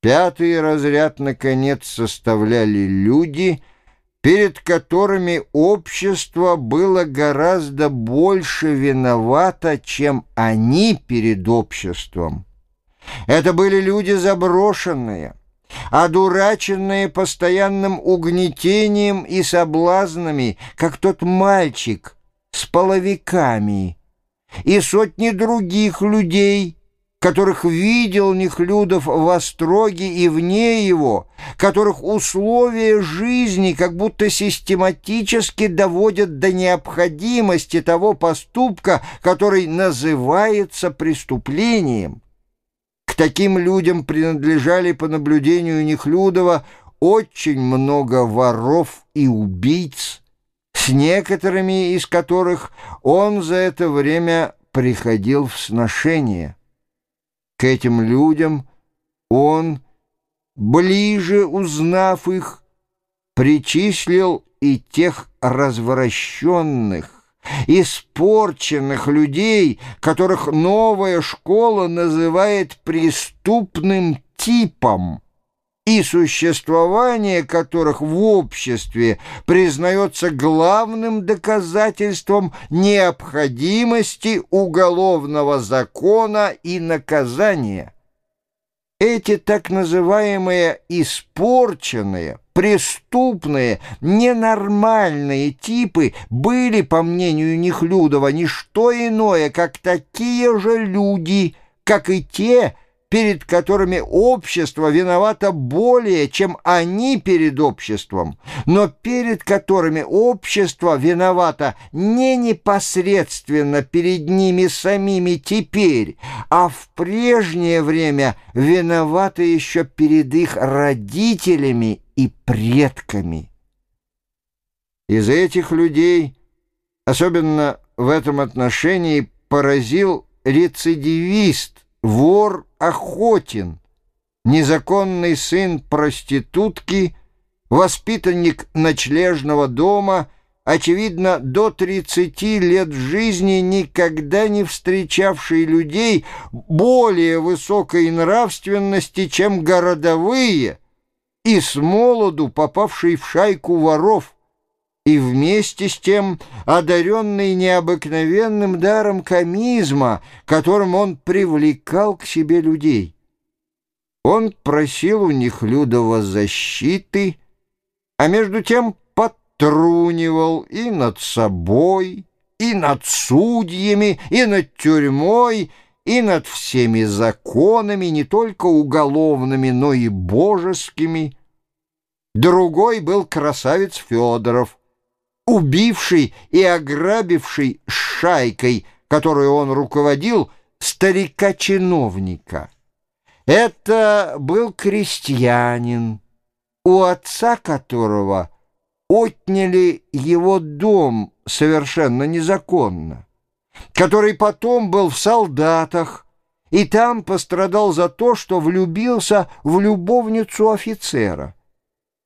Пятый разряд, наконец, составляли люди, перед которыми общество было гораздо больше виновато, чем они перед обществом. Это были люди заброшенные, одураченные постоянным угнетением и соблазнами, как тот мальчик с половиками, и сотни других людей – которых видел Нехлюдов в Остроге и вне его, которых условия жизни как будто систематически доводят до необходимости того поступка, который называется преступлением. К таким людям принадлежали по наблюдению Нехлюдова очень много воров и убийц, с некоторыми из которых он за это время приходил в сношение. К этим людям он, ближе узнав их, причислил и тех развращенных, испорченных людей, которых новая школа называет преступным типом и существование которых в обществе признается главным доказательством необходимости уголовного закона и наказания. Эти так называемые «испорченные», преступные, ненормальные типы были, по мнению Нехлюдова, не что иное, как такие же люди, как и те, перед которыми общество виновато более, чем они перед обществом, но перед которыми общество виновато не непосредственно перед ними самими теперь, а в прежнее время виновато еще перед их родителями и предками. Из этих людей, особенно в этом отношении, поразил рецидивист, вор Охотин, незаконный сын проститутки, воспитанник ночлежного дома, очевидно, до 30 лет жизни никогда не встречавший людей более высокой нравственности, чем городовые, и с молоду попавший в шайку воров – и вместе с тем одаренный необыкновенным даром комизма, которым он привлекал к себе людей. Он просил у них Людова защиты, а между тем подтрунивал и над собой, и над судьями, и над тюрьмой, и над всеми законами, не только уголовными, но и божескими. Другой был красавец Федоров, убивший и ограбивший шайкой, которую он руководил, старика-чиновника. Это был крестьянин, у отца которого отняли его дом совершенно незаконно, который потом был в солдатах, и там пострадал за то, что влюбился в любовницу офицера.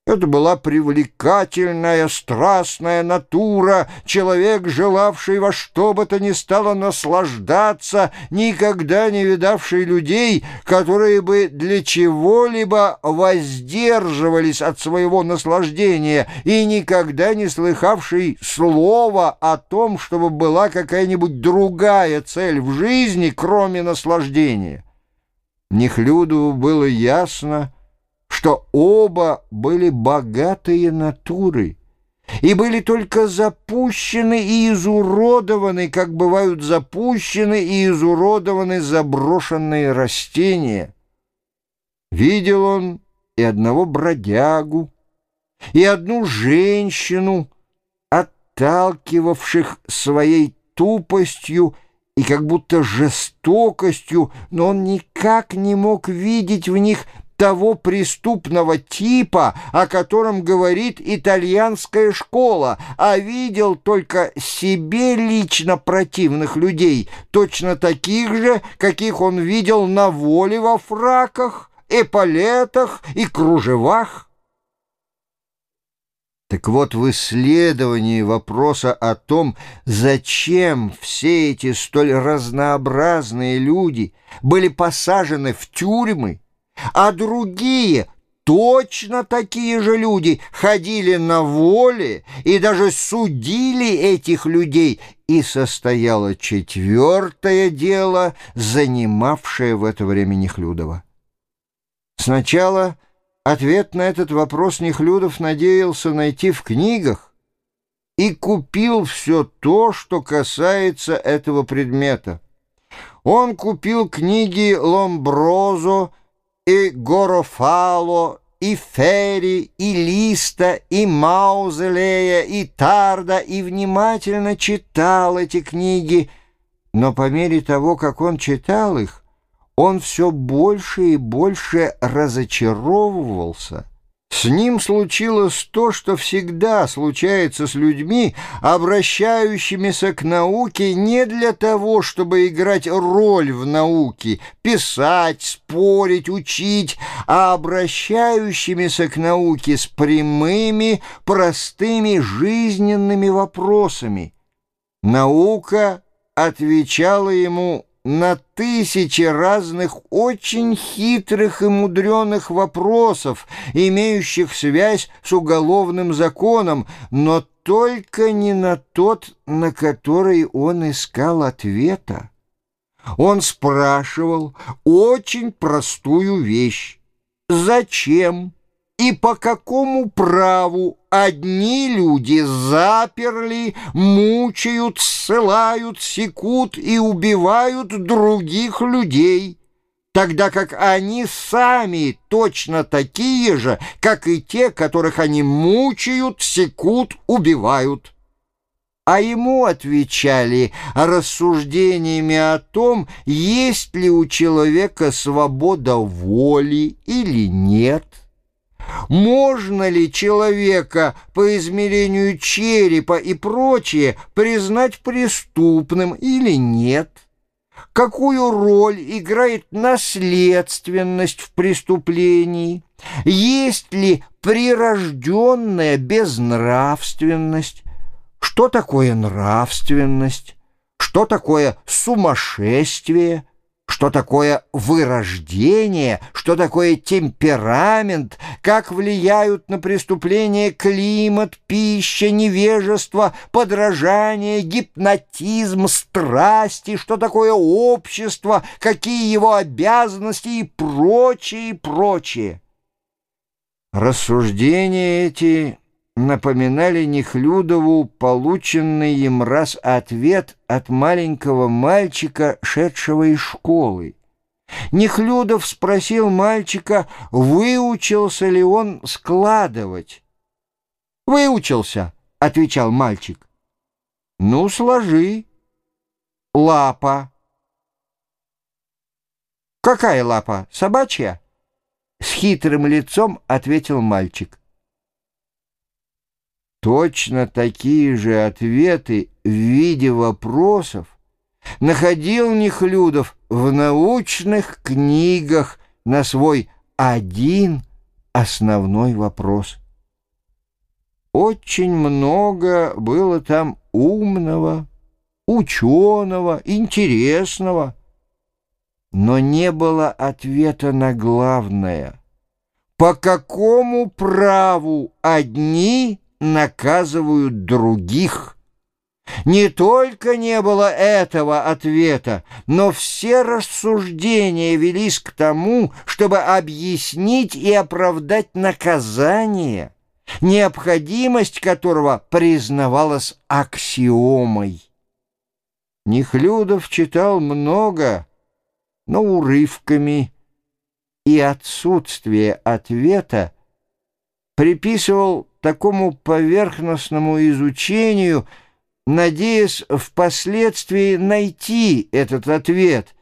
Это была привлекательная, страстная натура, человек, желавший во что бы то ни стало наслаждаться, никогда не видавший людей, которые бы для чего-либо воздерживались от своего наслаждения и никогда не слыхавший слова о том, чтобы была какая-нибудь другая цель в жизни, кроме наслаждения. Нехлюду было ясно, что оба были богатые натуры и были только запущены и изуродованы, как бывают запущены и изуродованы заброшенные растения. Видел он и одного бродягу, и одну женщину, отталкивавших своей тупостью и как будто жестокостью, но он никак не мог видеть в них того преступного типа, о котором говорит итальянская школа, а видел только себе лично противных людей, точно таких же, каких он видел на воле во фраках, эполетах и кружевах. Так вот, в исследовании вопроса о том, зачем все эти столь разнообразные люди были посажены в тюрьмы, а другие точно такие же люди ходили на воле и даже судили этих людей, и состояло четвертое дело, занимавшее в это время Нехлюдова. Сначала ответ на этот вопрос Нехлюдов надеялся найти в книгах и купил все то, что касается этого предмета. Он купил книги Ломброзо, и Горофало, и Ферри, и Листа, и Маузелея, и Тарда, и внимательно читал эти книги, но по мере того, как он читал их, он все больше и больше разочаровывался — с ним случилось то, что всегда случается с людьми, обращающимися к науке не для того, чтобы играть роль в науке, писать, спорить, учить, а обращающимися к науке с прямыми, простыми жизненными вопросами. Наука отвечала ему на тысячи разных очень хитрых и мудреных вопросов, имеющих связь с уголовным законом, но только не на тот, на который он искал ответа. Он спрашивал очень простую вещь. Зачем? И по какому праву одни люди заперли, мучают, ссылают, секут и убивают других людей, тогда как они сами точно такие же, как и те, которых они мучают, секут, убивают? А ему отвечали рассуждениями о том, есть ли у человека свобода воли или нет – можно ли человека по измерению черепа и прочее признать преступным или нет? Какую роль играет наследственность в преступлении? Есть ли прирожденная безнравственность? Что такое нравственность? Что такое сумасшествие? Что такое вырождение, что такое темперамент, как влияют на преступление климат, пища, невежество, подражание, гипнотизм, страсти, что такое общество, какие его обязанности и прочее, и прочее. Рассуждения эти напоминали Нехлюдову полученный им раз ответ от маленького мальчика, шедшего из школы. Нехлюдов спросил мальчика, выучился ли он складывать. «Выучился», — отвечал мальчик. «Ну, сложи. Лапа». «Какая лапа? Собачья?» С хитрым лицом ответил мальчик. Точно такие же ответы в виде вопросов находил Нехлюдов в научных книгах на свой один основной вопрос. Очень много было там умного, ученого, интересного, но не было ответа на главное. По какому праву одни наказывают других. Не только не было этого ответа, но все рассуждения велись к тому, чтобы объяснить и оправдать наказание, необходимость которого признавалась аксиомой. Нехлюдов читал много, но урывками, и отсутствие ответа приписывал такому поверхностному изучению, надеясь впоследствии найти этот ответ,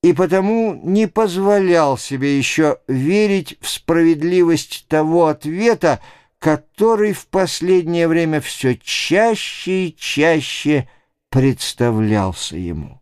и потому не позволял себе еще верить в справедливость того ответа, который в последнее время все чаще и чаще представлялся ему.